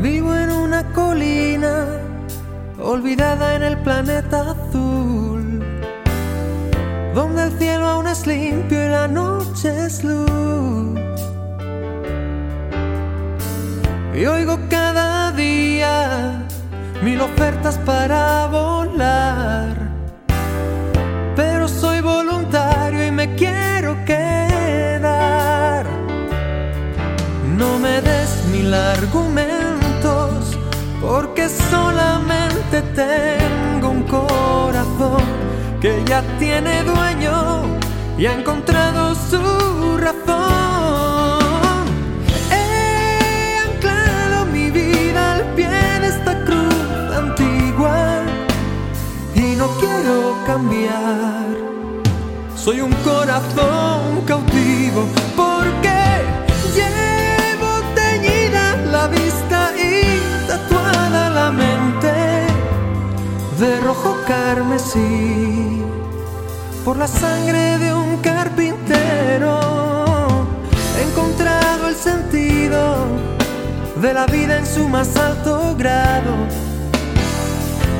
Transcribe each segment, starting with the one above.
Vivo en una colina olvidada en el planeta azul, donde el cielo aún es limpio y la noche es luz. Y oigo cada día mil ofertas para volar, solamente tengo un corazón que ya tiene dueño y ha encontrado su razón. He anclado mi vida al pie de esta cruz antigua y no quiero cambiar. Soy un corazón cautivo porque por la sangre de un carpintero. He encontrado el sentido de la vida en su más alto grado,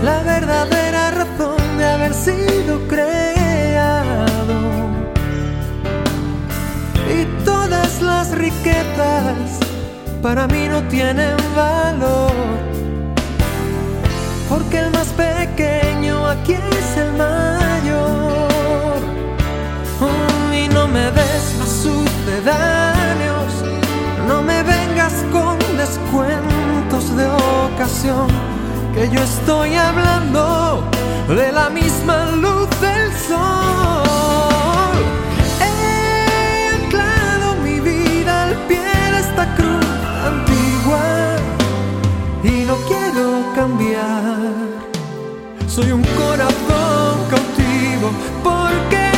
la verdadera razón de haber sido creado. Y todas las riquezas para mí no tienen valor, porque el más pequeño aquí es el mayor. Oh, y no me des más sucedáneos, no me vengas con descuentos de ocasión, que yo estoy hablando de la misma luz Soy un corazón cautivo porque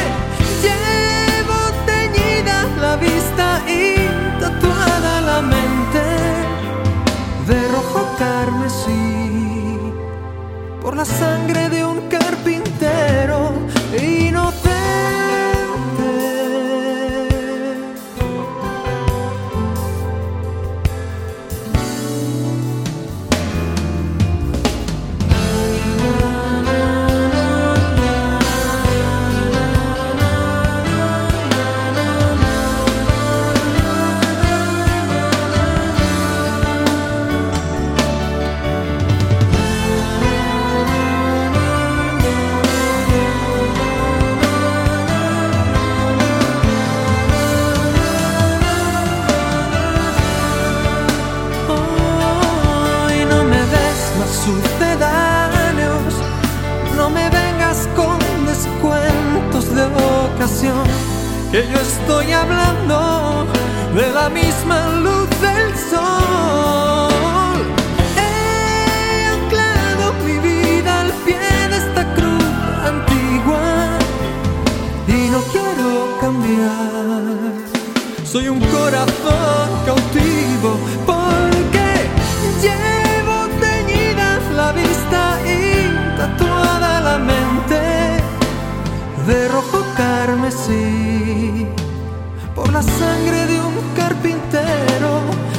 llevo teñida la vista y tatuada la mente. De rojo carmesí por la sangre que yo estoy hablando de la misma luz del sol. He anclado mi vida al pie de esta cruz antigua y no quiero cambiar. Soy un corazón cautivo porque llevo teñida la vista y tatuada la mente de rojo carmesí por la sangre de un carpintero.